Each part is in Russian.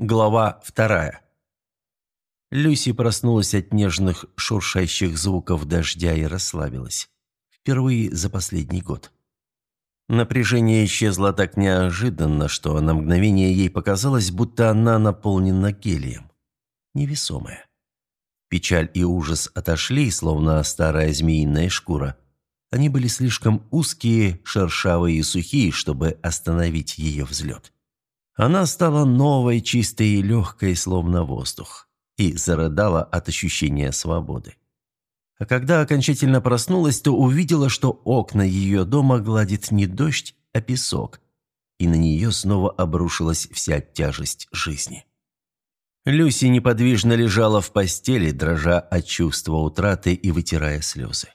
Глава вторая. Люси проснулась от нежных шуршащих звуков дождя и расслабилась. Впервые за последний год. Напряжение исчезло так неожиданно, что на мгновение ей показалось, будто она наполнена гелием. Невесомая. Печаль и ужас отошли, словно старая змеиная шкура. Они были слишком узкие, шершавые и сухие, чтобы остановить ее взлет. Она стала новой, чистой и легкой, словно воздух, и зарыдала от ощущения свободы. А когда окончательно проснулась, то увидела, что окна ее дома гладит не дождь, а песок, и на нее снова обрушилась вся тяжесть жизни. Люси неподвижно лежала в постели, дрожа от чувства утраты и вытирая слезы.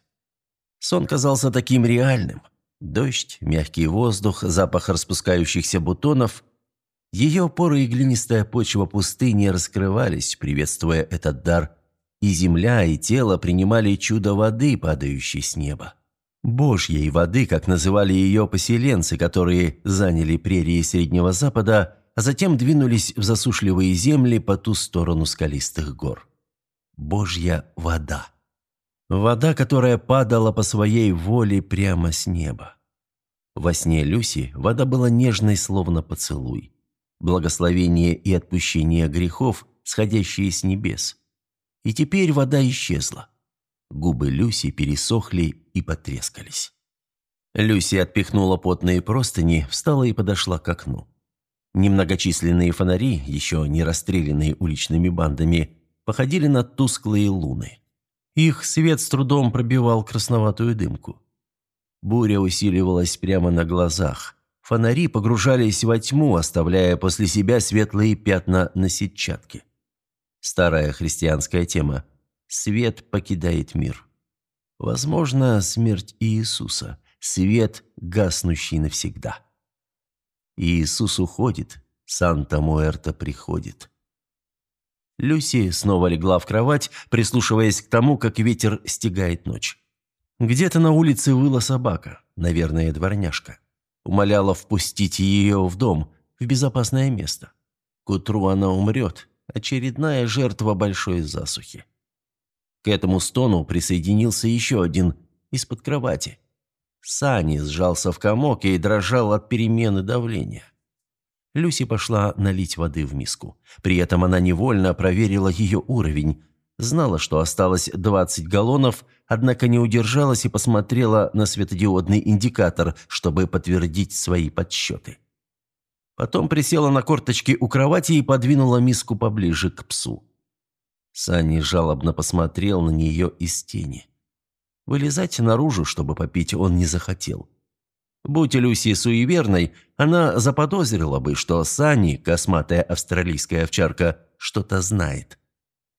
Сон казался таким реальным. Дождь, мягкий воздух, запах распускающихся бутонов ее поры и глинистая почва пустыни раскрывались, приветствуя этот дар, и земля, и тело принимали чудо воды, падающей с неба. Божьей воды, как называли ее поселенцы, которые заняли прерии Среднего Запада, а затем двинулись в засушливые земли по ту сторону скалистых гор. Божья вода. Вода, которая падала по своей воле прямо с неба. Во сне Люси вода была нежной, словно поцелуй благословение и отпущение грехов, сходящие с небес. И теперь вода исчезла. Губы Люси пересохли и потрескались. Люси отпихнула потные простыни, встала и подошла к окну. Немногочисленные фонари, еще не расстрелянные уличными бандами, походили на тусклые луны. Их свет с трудом пробивал красноватую дымку. Буря усиливалась прямо на глазах. Фонари погружались во тьму, оставляя после себя светлые пятна на сетчатке. Старая христианская тема. Свет покидает мир. Возможно, смерть Иисуса. Свет, гаснущий навсегда. Иисус уходит, Санта-Муэрта приходит. Люси снова легла в кровать, прислушиваясь к тому, как ветер стегает ночь. Где-то на улице выла собака, наверное, дворняжка умоляла впустить ее в дом, в безопасное место. К утру она умрет, очередная жертва большой засухи. К этому стону присоединился еще один из-под кровати. Сани сжался в комок и дрожал от перемены давления. Люси пошла налить воды в миску. При этом она невольно проверила ее уровень. Знала, что осталось 20 галлонов, однако не удержалась и посмотрела на светодиодный индикатор, чтобы подтвердить свои подсчеты. Потом присела на корточки у кровати и подвинула миску поближе к псу. Санни жалобно посмотрел на нее из тени. Вылезать наружу, чтобы попить, он не захотел. Будь Люси суеверной, она заподозрила бы, что Санни, косматая австралийская овчарка, что-то знает.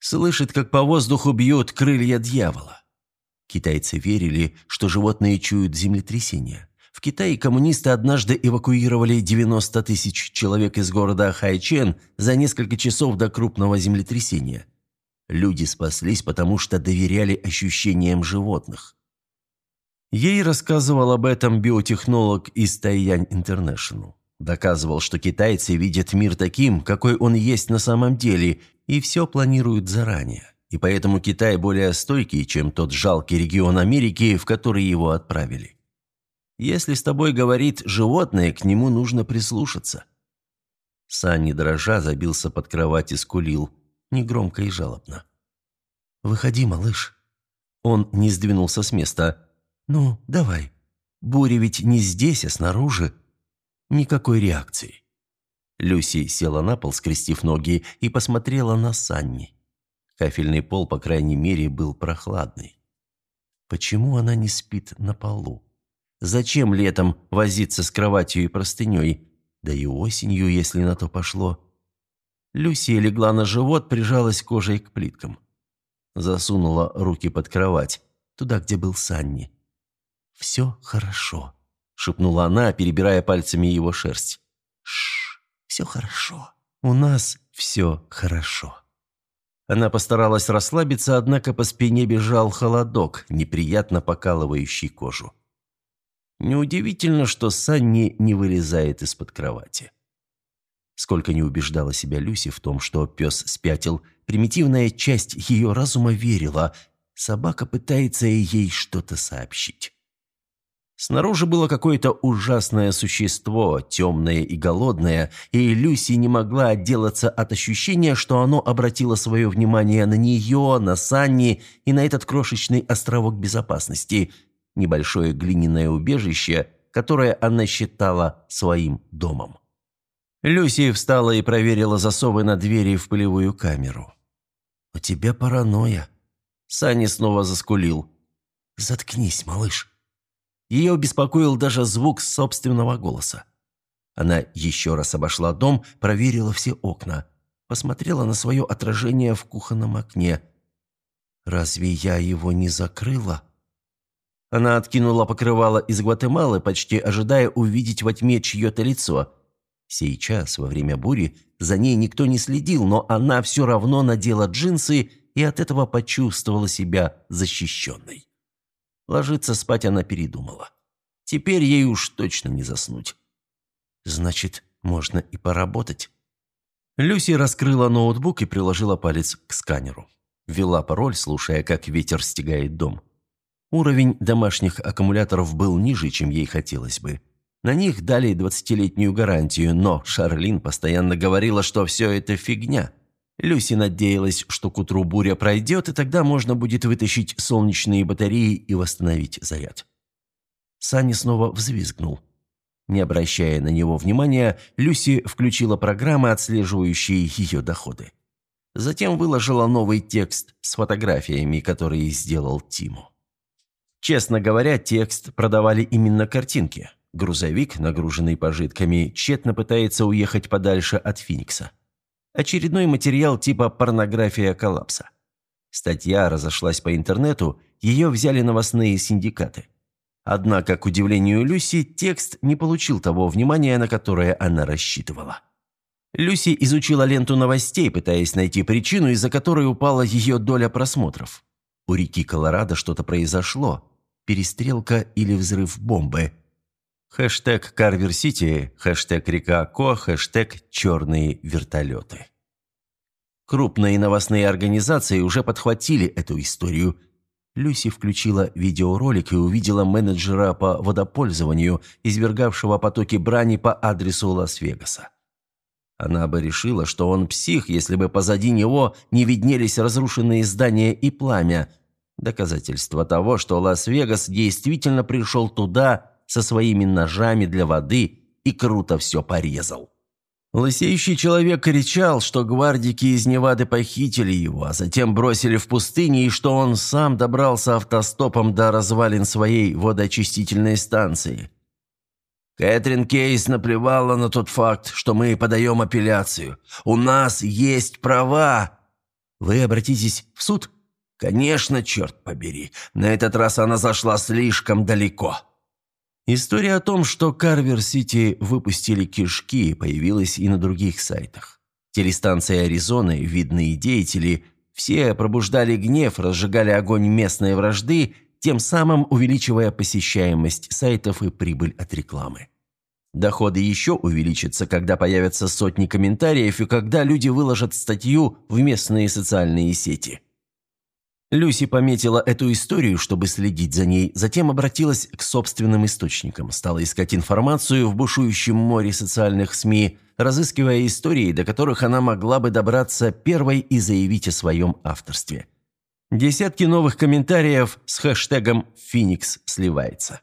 Слышит, как по воздуху бьют крылья дьявола. Китайцы верили, что животные чуют землетрясения. В Китае коммунисты однажды эвакуировали 90 тысяч человек из города Хайчен за несколько часов до крупного землетрясения. Люди спаслись, потому что доверяли ощущениям животных. Ей рассказывал об этом биотехнолог из Тайянь Интернешнл. Доказывал, что китайцы видят мир таким, какой он есть на самом деле, и все планируют заранее и поэтому Китай более стойкий, чем тот жалкий регион Америки, в который его отправили. Если с тобой говорит животное, к нему нужно прислушаться. Санни дрожа забился под кровать и скулил, негромко и жалобно. «Выходи, малыш». Он не сдвинулся с места. «Ну, давай. Буря ведь не здесь, а снаружи». Никакой реакции. Люси села на пол, скрестив ноги, и посмотрела на Санни. Кафельный пол, по крайней мере, был прохладный. Почему она не спит на полу? Зачем летом возиться с кроватью и простыней? Да и осенью, если на то пошло. Люсия легла на живот, прижалась кожей к плиткам. Засунула руки под кровать, туда, где был Санни. «Все хорошо», — шепнула она, перебирая пальцами его шерсть. «Шш, все хорошо. У нас все хорошо». Она постаралась расслабиться, однако по спине бежал холодок, неприятно покалывающий кожу. Неудивительно, что Санни не вылезает из-под кровати. Сколько не убеждала себя Люси в том, что пес спятил, примитивная часть ее разума верила, собака пытается ей что-то сообщить. Снаружи было какое-то ужасное существо, темное и голодное, и Люси не могла отделаться от ощущения, что оно обратило свое внимание на нее, на Санни и на этот крошечный островок безопасности, небольшое глиняное убежище, которое она считала своим домом. Люси встала и проверила засовы на двери в пылевую камеру. «У тебя паранойя». Санни снова заскулил. «Заткнись, малыш». Ее беспокоил даже звук собственного голоса. Она еще раз обошла дом, проверила все окна, посмотрела на свое отражение в кухонном окне. «Разве я его не закрыла?» Она откинула покрывало из Гватемалы, почти ожидая увидеть во тьме чье-то лицо. Сейчас, во время бури, за ней никто не следил, но она все равно надела джинсы и от этого почувствовала себя защищенной. Ложиться спать она передумала. Теперь ей уж точно не заснуть. Значит, можно и поработать. Люси раскрыла ноутбук и приложила палец к сканеру. Ввела пароль, слушая, как ветер стегает дом. Уровень домашних аккумуляторов был ниже, чем ей хотелось бы. На них дали 20-летнюю гарантию, но Шарлин постоянно говорила, что все это фигня – Люси надеялась, что к утру буря пройдет, и тогда можно будет вытащить солнечные батареи и восстановить заряд. Санни снова взвизгнул. Не обращая на него внимания, Люси включила программы, отслеживающие ее доходы. Затем выложила новый текст с фотографиями, которые сделал Тиму. Честно говоря, текст продавали именно картинки. Грузовик, нагруженный пожитками, тщетно пытается уехать подальше от Феникса. Очередной материал типа «Порнография коллапса». Статья разошлась по интернету, ее взяли новостные синдикаты. Однако, к удивлению Люси, текст не получил того внимания, на которое она рассчитывала. Люси изучила ленту новостей, пытаясь найти причину, из-за которой упала ее доля просмотров. У реки Колорадо что-то произошло. Перестрелка или взрыв бомбы – Хэштег Карвер-Сити, хэштег Река Ко, хэштег Черные вертолеты. Крупные новостные организации уже подхватили эту историю. Люси включила видеоролик и увидела менеджера по водопользованию, извергавшего потоки брани по адресу Лас-Вегаса. Она бы решила, что он псих, если бы позади него не виднелись разрушенные здания и пламя. Доказательство того, что Лас-Вегас действительно пришел туда, со своими ножами для воды и круто все порезал. Лысеющий человек кричал, что гвардики из Невады похитили его, а затем бросили в пустыне, и что он сам добрался автостопом до развалин своей водоочистительной станции. Кэтрин Кейс наплевала на тот факт, что мы подаем апелляцию. У нас есть права. Вы обратитесь в суд? Конечно, черт побери. На этот раз она зашла слишком далеко. История о том, что Карвер-Сити выпустили кишки, появилась и на других сайтах. Телестанции Аризоны, видные деятели, все пробуждали гнев, разжигали огонь местной вражды, тем самым увеличивая посещаемость сайтов и прибыль от рекламы. Доходы еще увеличатся, когда появятся сотни комментариев и когда люди выложат статью в местные социальные сети. Люси пометила эту историю, чтобы следить за ней, затем обратилась к собственным источникам, стала искать информацию в бушующем море социальных СМИ, разыскивая истории, до которых она могла бы добраться первой и заявить о своем авторстве. Десятки новых комментариев с хэштегом «Феникс сливается».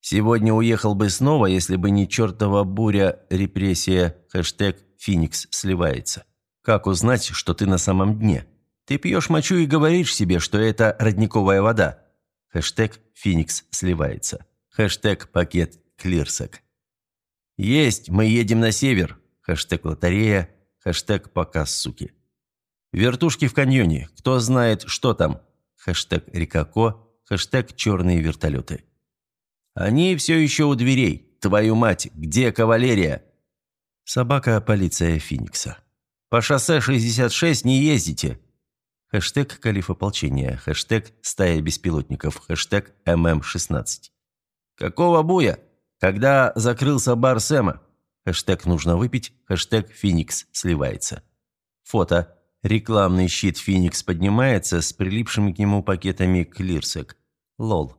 Сегодня уехал бы снова, если бы не чертова буря, репрессия, хэштег «Феникс сливается». Как узнать, что ты на самом дне? Ты пьешь мочу и говоришь себе, что это родниковая вода. Хэштег «Феникс сливается». Хэштег «Пакет Клирсек». Есть, мы едем на север. Хэштег «Лотерея». Хэштег «Показ суки». Вертушки в каньоне. Кто знает, что там? Хэштег «Рикако». Хэштег «Черные вертолеты». Они все еще у дверей. Твою мать, где кавалерия? Собака полиция Феникса. По шоссе 66 не ездите. Хэштег «Калиф ополчения», хэштег «Стая беспилотников», хэштег «ММ-16». «Какого буя? Когда закрылся бар Сэма?» Хэштег «нужно выпить», хэштег «Феникс сливается». Фото. Рекламный щит «Феникс» поднимается с прилипшими к нему пакетами клирсек. Лол.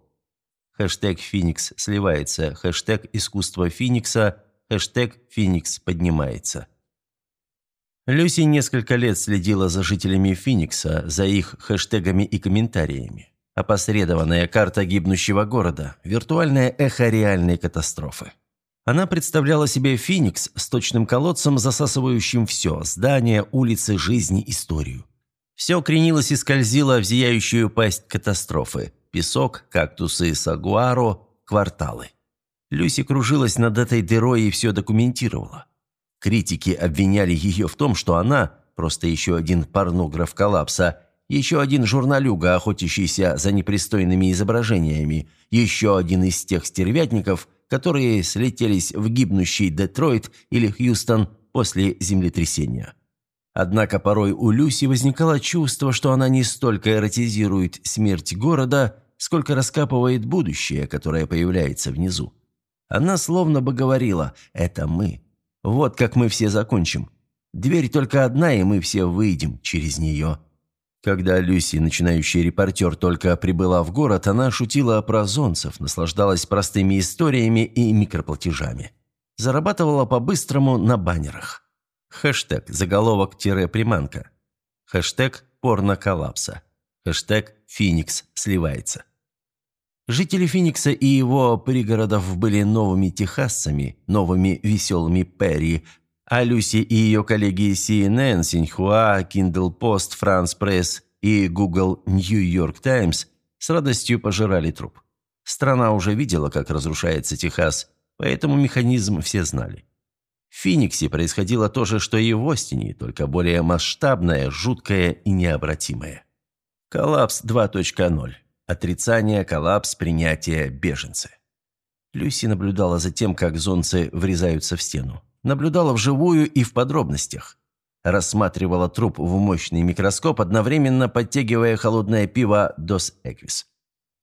Хэштег «Феникс сливается», хэштег «Искусство Феникса», хэштег «Феникс поднимается». Люси несколько лет следила за жителями Феникса, за их хэштегами и комментариями. Опосредованная карта гибнущего города, виртуальное эхо реальной катастрофы. Она представляла себе Феникс с точным колодцем, засасывающим все – здания, улицы, жизни, историю. Все кренилось и скользило в зияющую пасть катастрофы. Песок, кактусы, сагуаро, кварталы. Люси кружилась над этой дырой и все документировала. Критики обвиняли ее в том, что она – просто еще один порнограф коллапса, еще один журналюга, охотящийся за непристойными изображениями, еще один из тех стервятников – которые слетелись в гибнущий Детройт или Хьюстон после землетрясения. Однако порой у Люси возникало чувство, что она не столько эротизирует смерть города, сколько раскапывает будущее, которое появляется внизу. Она словно бы говорила «это мы». Вот как мы все закончим. Дверь только одна, и мы все выйдем через нее. Когда Люси, начинающий репортер, только прибыла в город, она шутила про зонцев, наслаждалась простыми историями и микроплатежами. Зарабатывала по-быстрому на баннерах. Хэштег заголовок-приманка. Хэштег порно-коллапса. Хэштег «Феникс сливается». Жители Феникса и его пригородов были новыми техасцами, новыми веселыми Перри, а Люси и ее коллеги CNN, Синьхуа, Kindle Post, France Press и Google New York Times с радостью пожирали труп. Страна уже видела, как разрушается Техас, поэтому механизм все знали. В Фениксе происходило то же, что и в Остине, только более масштабное, жуткое и необратимое. Коллапс 2.0. Отрицание, коллапс, принятие, беженцы. Люси наблюдала за тем, как зонцы врезаются в стену наблюдала вживую и в подробностях. Рассматривала труп в мощный микроскоп, одновременно подтягивая холодное пиво «Дос Эквис».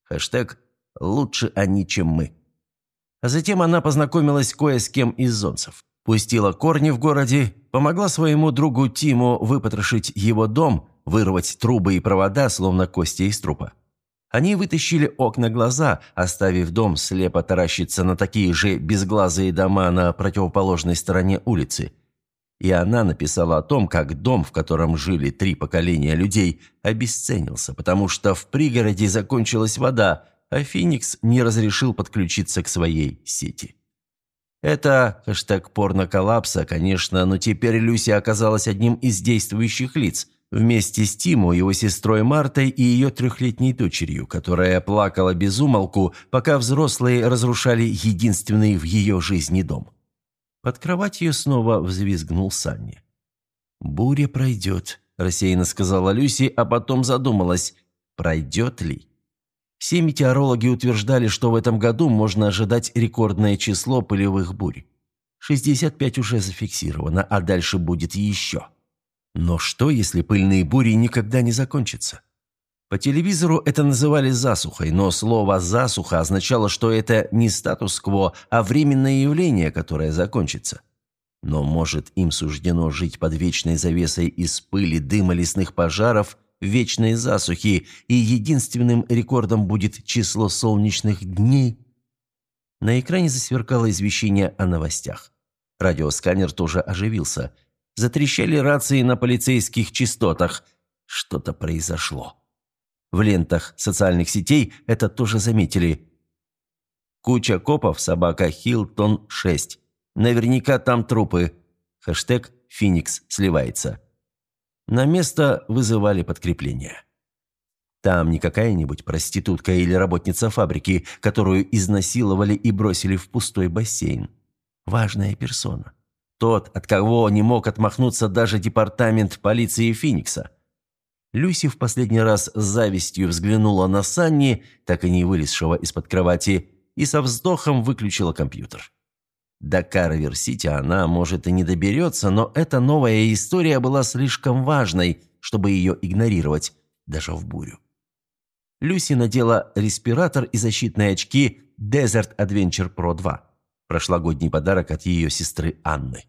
Хэштег «Лучше они, чем мы». А затем она познакомилась кое с кем из зонцев. Пустила корни в городе, помогла своему другу Тиму выпотрошить его дом, вырвать трубы и провода, словно кости из трупа. Они вытащили окна глаза, оставив дом слепо таращиться на такие же безглазые дома на противоположной стороне улицы. И она написала о том, как дом, в котором жили три поколения людей, обесценился, потому что в пригороде закончилась вода, а Феникс не разрешил подключиться к своей сети. Это хэштег порно-коллапса, конечно, но теперь Люси оказалась одним из действующих лиц – Вместе с Тиму, его сестрой Мартой и ее трехлетней дочерью, которая плакала без умолку, пока взрослые разрушали единственный в ее жизни дом. Под кроватью снова взвизгнул Санни. «Буря пройдет», – рассеянно сказала Люси, а потом задумалась, пройдет ли. Все метеорологи утверждали, что в этом году можно ожидать рекордное число пылевых бурь. 65 уже зафиксировано, а дальше будет еще. Но что, если пыльные бури никогда не закончатся? По телевизору это называли засухой, но слово «засуха» означало, что это не статус-кво, а временное явление, которое закончится. Но, может, им суждено жить под вечной завесой из пыли, дыма лесных пожаров, вечной засухи, и единственным рекордом будет число солнечных дней? На экране засверкало извещение о новостях. Радиосканер тоже оживился – Затрещали рации на полицейских частотах. Что-то произошло. В лентах социальных сетей это тоже заметили. Куча копов, собака Хилтон 6. Наверняка там трупы. Хэштег «Феникс сливается». На место вызывали подкрепление. Там не какая-нибудь проститутка или работница фабрики, которую изнасиловали и бросили в пустой бассейн. Важная персона. Тот, от кого не мог отмахнуться даже департамент полиции Феникса. Люси в последний раз с завистью взглянула на Санни, так и не вылезшего из-под кровати, и со вздохом выключила компьютер. До Карвер-Сити она, может, и не доберется, но эта новая история была слишком важной, чтобы ее игнорировать, даже в бурю. Люси надела респиратор и защитные очки Desert Adventure Pro 2. прошлогодний подарок от ее сестры Анны.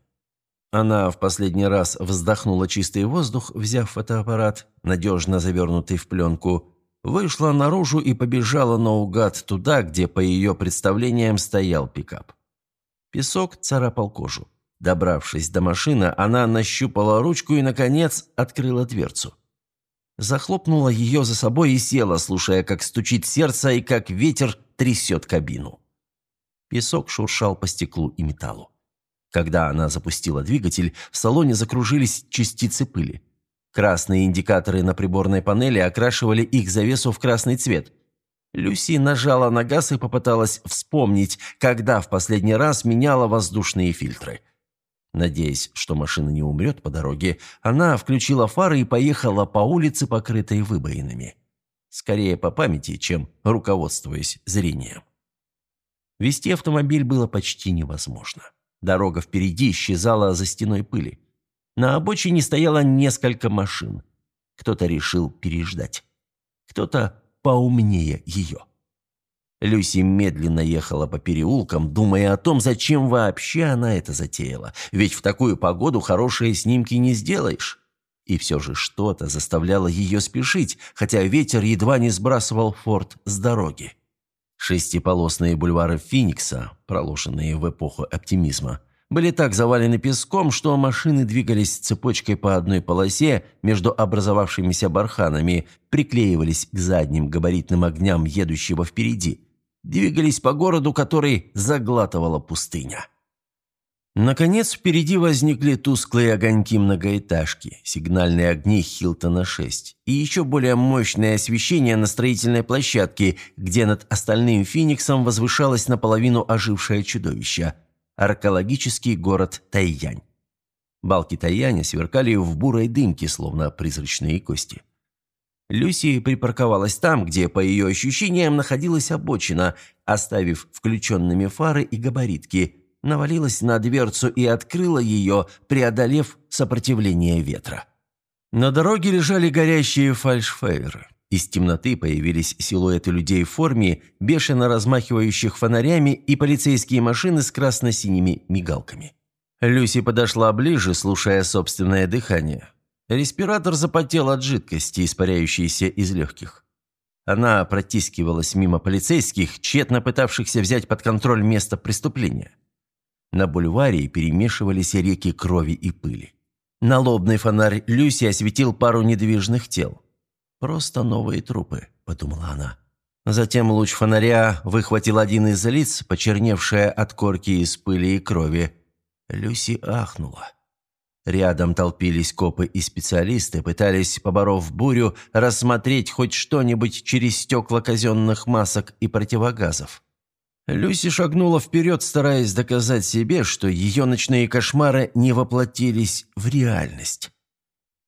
Она в последний раз вдохнула чистый воздух, взяв фотоаппарат, надежно завернутый в пленку, вышла наружу и побежала наугад туда, где, по ее представлениям, стоял пикап. Песок царапал кожу. Добравшись до машины, она нащупала ручку и, наконец, открыла дверцу. Захлопнула ее за собой и села, слушая, как стучит сердце и как ветер трясет кабину. Песок шуршал по стеклу и металлу. Когда она запустила двигатель, в салоне закружились частицы пыли. Красные индикаторы на приборной панели окрашивали их завесу в красный цвет. Люси нажала на газ и попыталась вспомнить, когда в последний раз меняла воздушные фильтры. Надеясь, что машина не умрет по дороге, она включила фары и поехала по улице, покрытой выбоинами. Скорее по памяти, чем руководствуясь зрением. Вести автомобиль было почти невозможно. Дорога впереди исчезала за стеной пыли. На обочине стояло несколько машин. Кто-то решил переждать. Кто-то поумнее ее. Люси медленно ехала по переулкам, думая о том, зачем вообще она это затеяла. Ведь в такую погоду хорошие снимки не сделаешь. И все же что-то заставляло ее спешить, хотя ветер едва не сбрасывал форт с дороги. Шестиполосные бульвары Финикса, проложенные в эпоху оптимизма, были так завалены песком, что машины двигались цепочкой по одной полосе между образовавшимися барханами, приклеивались к задним габаритным огням едущего впереди, двигались по городу, который заглатывала пустыня. Наконец, впереди возникли тусклые огоньки многоэтажки, сигнальные огни Хилтона-6 и еще более мощное освещение на строительной площадке, где над остальным Фениксом возвышалось наполовину ожившее чудовище – аркеологический город Тайянь. Балки Тайяня сверкали в бурой дымке, словно призрачные кости. Люси припарковалась там, где, по ее ощущениям, находилась обочина, оставив включенными фары и габаритки – навалилась на дверцу и открыла ее, преодолев сопротивление ветра. На дороге лежали горящие фальшфейеры. Из темноты появились силуэты людей в форме, бешено размахивающих фонарями и полицейские машины с красно-синими мигалками. Люси подошла ближе, слушая собственное дыхание. Респиратор запотел от жидкости, испаряющейся из легких. Она протискивалась мимо полицейских, тщетно пытавшихся взять под контроль место преступления. На бульваре перемешивались реки крови и пыли. Налобный фонарь Люси осветил пару недвижных тел. «Просто новые трупы», — подумала она. Затем луч фонаря выхватил один из лиц, почерневшее от корки из пыли и крови. Люси ахнула. Рядом толпились копы и специалисты, пытались, поборов бурю, рассмотреть хоть что-нибудь через стекла казенных масок и противогазов. Люси шагнула вперед, стараясь доказать себе, что ее ночные кошмары не воплотились в реальность.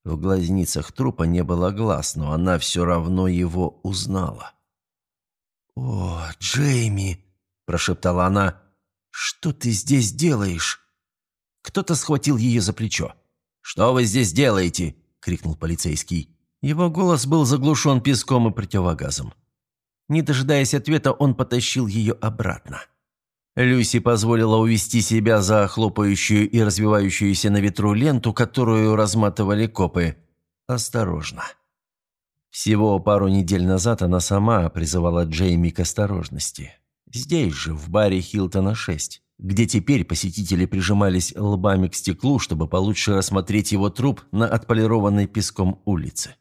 В глазницах трупа не было глаз, но она все равно его узнала. «О, Джейми!» – прошептала она. «Что ты здесь делаешь?» Кто-то схватил ее за плечо. «Что вы здесь делаете?» – крикнул полицейский. Его голос был заглушен песком и противогазом. Не дожидаясь ответа, он потащил ее обратно. Люси позволила увести себя за хлопающую и развивающуюся на ветру ленту, которую разматывали копы. Осторожно. Всего пару недель назад она сама призывала Джейми к осторожности. Здесь же, в баре Хилтона 6, где теперь посетители прижимались лбами к стеклу, чтобы получше рассмотреть его труп на отполированной песком улице.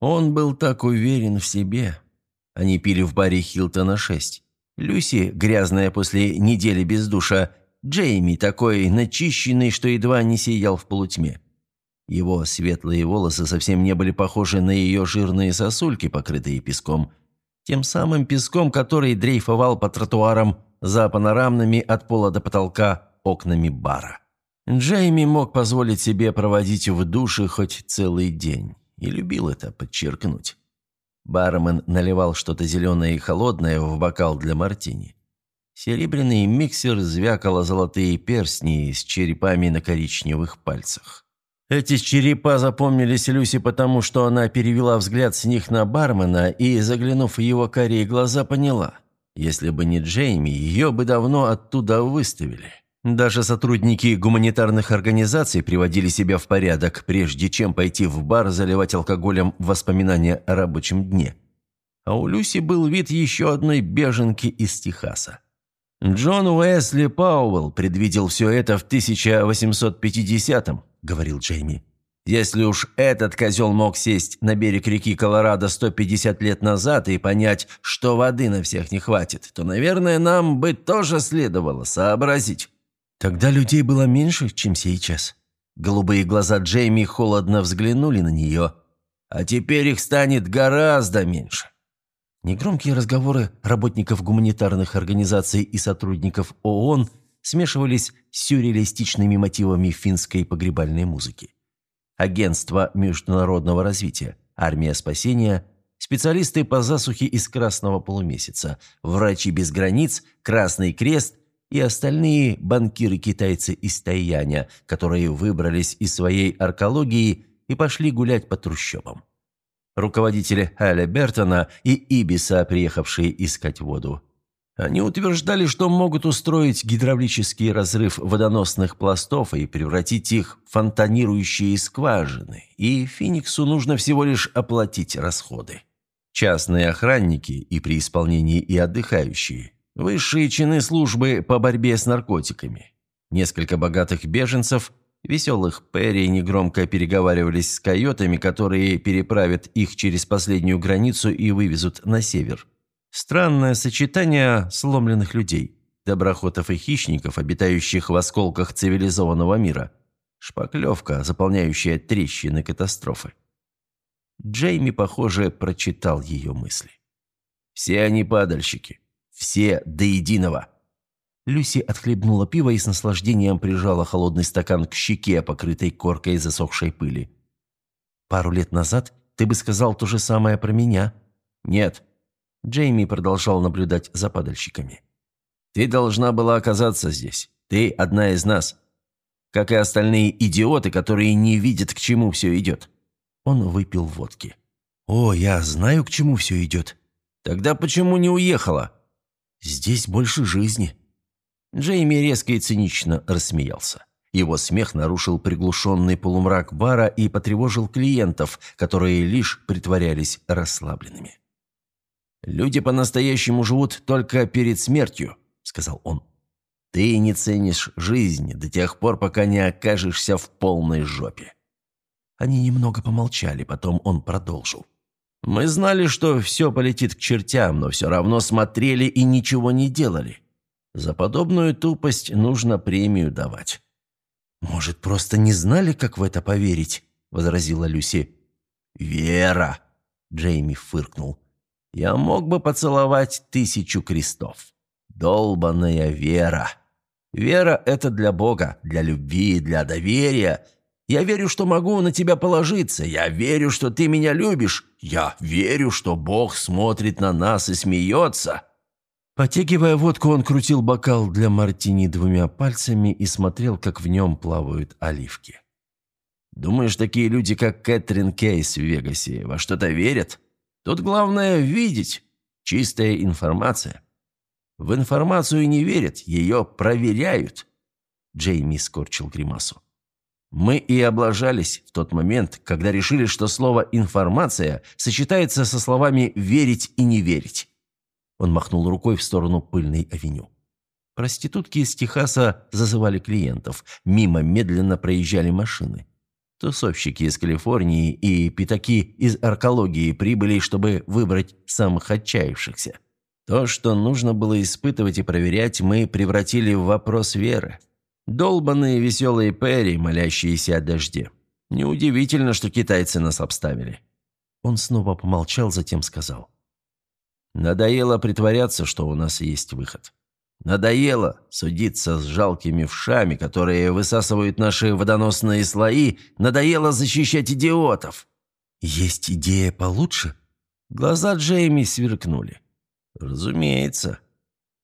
Он был так уверен в себе, они пили в баре Хилтона 6. Люси, грязная после недели без душа, Джейми, такой начищенный, что едва не сиял в полутьме. Его светлые волосы совсем не были похожи на ее жирные сосульки, покрытые песком. Тем самым песком, который дрейфовал по тротуарам за панорамными от пола до потолка окнами бара. Джейми мог позволить себе проводить в душе хоть целый день. И любил это подчеркнуть. Бармен наливал что-то зеленое и холодное в бокал для мартини. Серебряный миксер звякало золотые перстни с черепами на коричневых пальцах. Эти черепа запомнились Люси потому, что она перевела взгляд с них на бармена и, заглянув в его карие глаза, поняла. Если бы не Джейми, ее бы давно оттуда выставили. Даже сотрудники гуманитарных организаций приводили себя в порядок, прежде чем пойти в бар заливать алкоголем воспоминания о рабочем дне. А у Люси был вид еще одной беженки из Техаса. «Джон Уэсли Пауэлл предвидел все это в 1850-м», — говорил Джейми. «Если уж этот козел мог сесть на берег реки Колорадо 150 лет назад и понять, что воды на всех не хватит, то, наверное, нам бы тоже следовало сообразить». Тогда людей было меньше, чем сейчас. Голубые глаза Джейми холодно взглянули на нее. А теперь их станет гораздо меньше. Негромкие разговоры работников гуманитарных организаций и сотрудников ООН смешивались с сюрреалистичными мотивами финской погребальной музыки. Агентство международного развития, армия спасения, специалисты по засухе из Красного полумесяца, врачи без границ, Красный крест и остальные банкиры-китайцы из Тайяня, которые выбрались из своей аркологии и пошли гулять по трущобам руководители Аля Бертона и Ибиса, приехавшие искать воду. Они утверждали, что могут устроить гидравлический разрыв водоносных пластов и превратить их в фонтанирующие скважины, и Фениксу нужно всего лишь оплатить расходы. Частные охранники и при исполнении и отдыхающие, высшие чины службы по борьбе с наркотиками, несколько богатых беженцев – Веселых Перри негромко переговаривались с койотами, которые переправят их через последнюю границу и вывезут на север. Странное сочетание сломленных людей, доброхотов и хищников, обитающих в осколках цивилизованного мира. Шпаклевка, заполняющая трещины катастрофы. Джейми, похоже, прочитал ее мысли. «Все они падальщики. Все до единого». Люси отхлебнула пиво и с наслаждением прижала холодный стакан к щеке, покрытой коркой засохшей пыли. «Пару лет назад ты бы сказал то же самое про меня». «Нет». Джейми продолжал наблюдать за падальщиками. «Ты должна была оказаться здесь. Ты одна из нас. Как и остальные идиоты, которые не видят, к чему все идет». Он выпил водки. «О, я знаю, к чему все идет». «Тогда почему не уехала?» «Здесь больше жизни». Джейми резко и цинично рассмеялся. Его смех нарушил приглушенный полумрак бара и потревожил клиентов, которые лишь притворялись расслабленными. «Люди по-настоящему живут только перед смертью», — сказал он. «Ты не ценишь жизнь до тех пор, пока не окажешься в полной жопе». Они немного помолчали, потом он продолжил. «Мы знали, что все полетит к чертям, но все равно смотрели и ничего не делали. За подобную тупость нужно премию давать». «Может, просто не знали, как в это поверить?» – возразила Люси. «Вера!» – Джейми фыркнул. «Я мог бы поцеловать тысячу крестов. Долбаная вера! Вера – это для Бога, для любви, для доверия. Я верю, что могу на тебя положиться. Я верю, что ты меня любишь. Я верю, что Бог смотрит на нас и смеется». Потягивая водку, он крутил бокал для мартини двумя пальцами и смотрел, как в нем плавают оливки. «Думаешь, такие люди, как Кэтрин Кейс в Вегасе, во что-то верят? Тут главное видеть. Чистая информация. В информацию не верят, ее проверяют». Джейми скорчил гримасу. «Мы и облажались в тот момент, когда решили, что слово «информация» сочетается со словами «верить» и «не верить». Он махнул рукой в сторону пыльной авеню. Проститутки из Техаса зазывали клиентов. Мимо медленно проезжали машины. Тусовщики из Калифорнии и пятаки из аркологии прибыли, чтобы выбрать самых отчаявшихся. То, что нужно было испытывать и проверять, мы превратили в вопрос веры. Долбанные веселые Перри, молящиеся о дожде. Неудивительно, что китайцы нас обставили. Он снова помолчал, затем сказал. Надоело притворяться, что у нас есть выход. Надоело судиться с жалкими вшами, которые высасывают наши водоносные слои. Надоело защищать идиотов. Есть идея получше? Глаза Джейми сверкнули. Разумеется.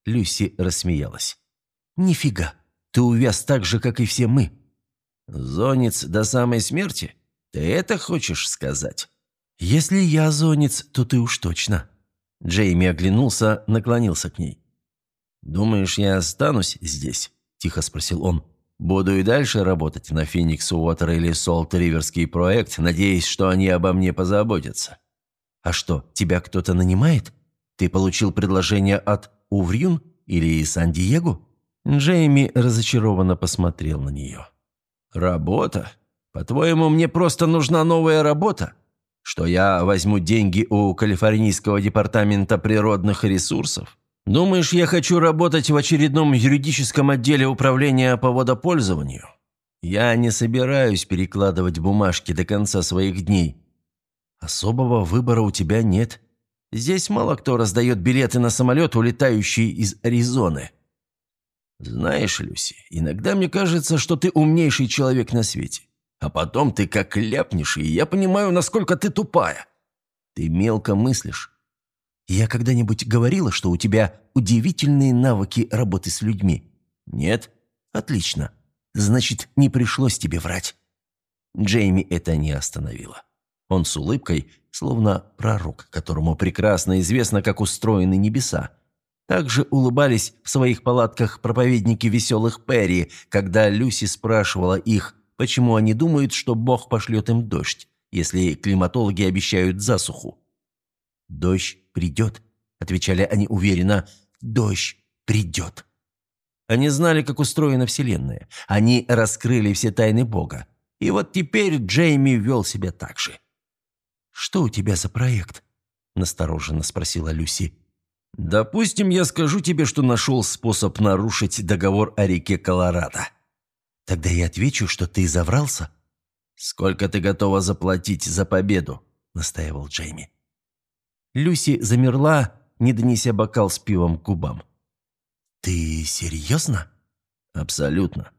Люси рассмеялась. Нифига. Ты увяз так же, как и все мы. Зонец до самой смерти? Ты это хочешь сказать? Если я зонец, то ты уж точно. Джейми оглянулся, наклонился к ней. «Думаешь, я останусь здесь?» – тихо спросил он. «Буду и дальше работать на Феникс Уотер или Солт Риверский проект, надеясь, что они обо мне позаботятся». «А что, тебя кто-то нанимает? Ты получил предложение от Уврюн или Сан-Диего?» Джейми разочарованно посмотрел на нее. «Работа? По-твоему, мне просто нужна новая работа? Что я возьму деньги у Калифорнийского департамента природных ресурсов? Думаешь, я хочу работать в очередном юридическом отделе управления по водопользованию? Я не собираюсь перекладывать бумажки до конца своих дней. Особого выбора у тебя нет. Здесь мало кто раздает билеты на самолет, улетающий из Аризоны. Знаешь, Люси, иногда мне кажется, что ты умнейший человек на свете. А потом ты как ляпнешь, и я понимаю, насколько ты тупая. Ты мелко мыслишь. Я когда-нибудь говорила, что у тебя удивительные навыки работы с людьми? Нет? Отлично. Значит, не пришлось тебе врать. Джейми это не остановило. Он с улыбкой, словно пророк, которому прекрасно известно, как устроены небеса. Также улыбались в своих палатках проповедники веселых Перри, когда Люси спрашивала их, Почему они думают, что Бог пошлет им дождь, если климатологи обещают засуху? «Дождь придет», — отвечали они уверенно, — «дождь придет». Они знали, как устроена Вселенная. Они раскрыли все тайны Бога. И вот теперь Джейми вел себя так же. «Что у тебя за проект?» – настороженно спросила Люси. «Допустим, я скажу тебе, что нашел способ нарушить договор о реке Колорадо», Тогда я отвечу, что ты заврался». «Сколько ты готова заплатить за победу?» – настаивал Джейми. Люси замерла, не донеся бокал с пивом к губам. «Ты серьезно?» «Абсолютно.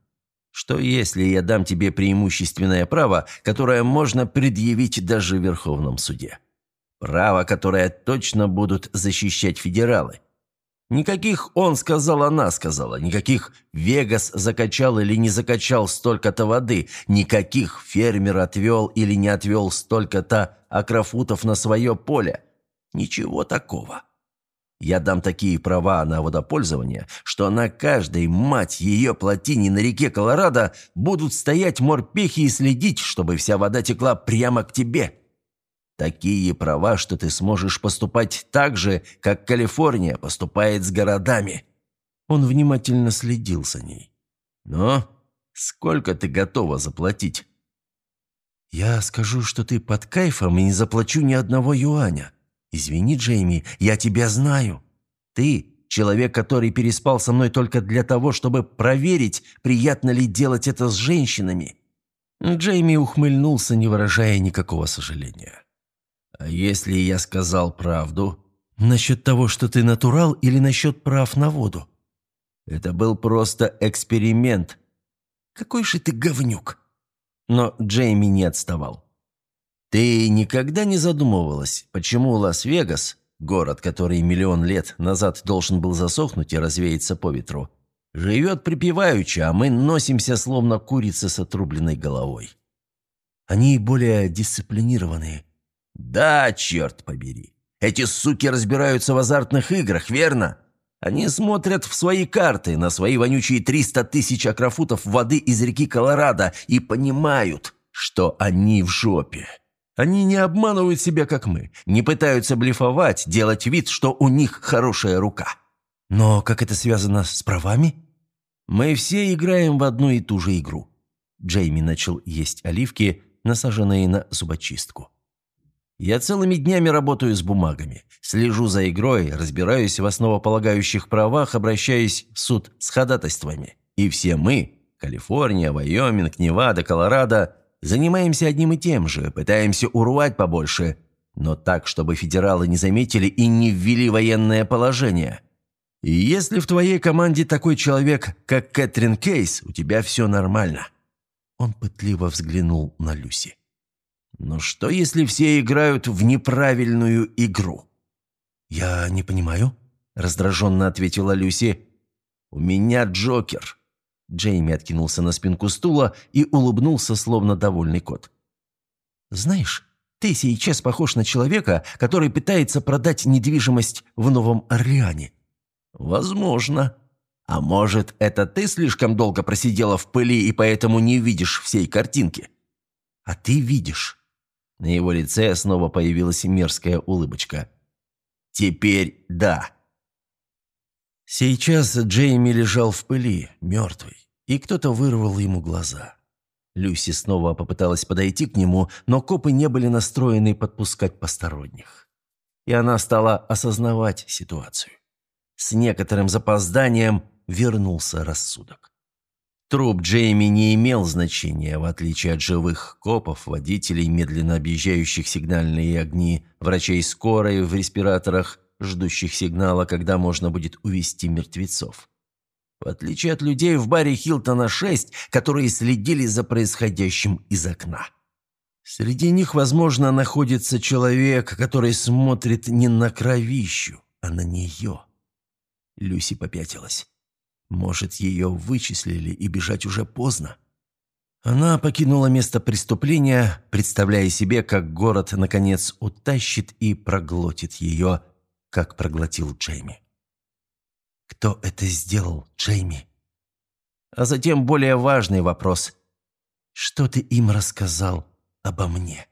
Что если я дам тебе преимущественное право, которое можно предъявить даже в Верховном суде? Право, которое точно будут защищать федералы. Никаких «он сказал, она сказала», никаких «Вегас закачал или не закачал столько-то воды», никаких «фермер отвел или не отвел столько-то акрофутов на свое поле». Ничего такого. Я дам такие права на водопользование, что на каждой, мать ее, плотине на реке Колорадо будут стоять морпехи и следить, чтобы вся вода текла прямо к тебе. Такие права, что ты сможешь поступать так же, как Калифорния поступает с городами». Он внимательно следил за ней. «Но сколько ты готова заплатить?» «Я скажу, что ты под кайфом и не заплачу ни одного юаня. Извини, Джейми, я тебя знаю. Ты – человек, который переспал со мной только для того, чтобы проверить, приятно ли делать это с женщинами». Джейми ухмыльнулся, не выражая никакого сожаления. «А если я сказал правду?» «Насчет того, что ты натурал, или насчет прав на воду?» «Это был просто эксперимент». «Какой же ты говнюк!» Но Джейми не отставал. «Ты никогда не задумывалась, почему Лас-Вегас, город, который миллион лет назад должен был засохнуть и развеяться по ветру, живет припеваючи, а мы носимся, словно курицы с отрубленной головой?» «Они более дисциплинированные», «Да, черт побери. Эти суки разбираются в азартных играх, верно? Они смотрят в свои карты, на свои вонючие 300 тысяч акрофутов воды из реки Колорадо и понимают, что они в жопе. Они не обманывают себя, как мы, не пытаются блефовать, делать вид, что у них хорошая рука. Но как это связано с правами? Мы все играем в одну и ту же игру. Джейми начал есть оливки, насаженные на зубочистку. Я целыми днями работаю с бумагами, слежу за игрой, разбираюсь в основополагающих правах, обращаюсь в суд с ходатайствами. И все мы, Калифорния, Вайоминг, Невада, Колорадо, занимаемся одним и тем же, пытаемся урвать побольше, но так, чтобы федералы не заметили и не ввели военное положение. И если в твоей команде такой человек, как Кэтрин Кейс, у тебя все нормально». Он пытливо взглянул на Люси. Но что, если все играют в неправильную игру? «Я не понимаю», — раздраженно ответила Люси. «У меня Джокер». Джейми откинулся на спинку стула и улыбнулся, словно довольный кот. «Знаешь, Ты сейчас похож на человека, который пытается продать недвижимость в Новом Орлеане». «Возможно. А может, это ты слишком долго просидела в пыли и поэтому не видишь всей картинки?» «А ты видишь». На его лице снова появилась мерзкая улыбочка. «Теперь да». Сейчас Джейми лежал в пыли, мертвый, и кто-то вырвал ему глаза. Люси снова попыталась подойти к нему, но копы не были настроены подпускать посторонних. И она стала осознавать ситуацию. С некоторым запозданием вернулся рассудок. Труп Джейми не имел значения, в отличие от живых копов, водителей, медленно объезжающих сигнальные огни, врачей скорой в респираторах, ждущих сигнала, когда можно будет увести мертвецов. В отличие от людей в баре Хилтона-6, которые следили за происходящим из окна. Среди них, возможно, находится человек, который смотрит не на кровищу, а на нее. Люси попятилась. Может, ее вычислили и бежать уже поздно? Она покинула место преступления, представляя себе, как город, наконец, утащит и проглотит ее, как проглотил Джейми. Кто это сделал, Джейми? А затем более важный вопрос. Что ты им рассказал обо мне?»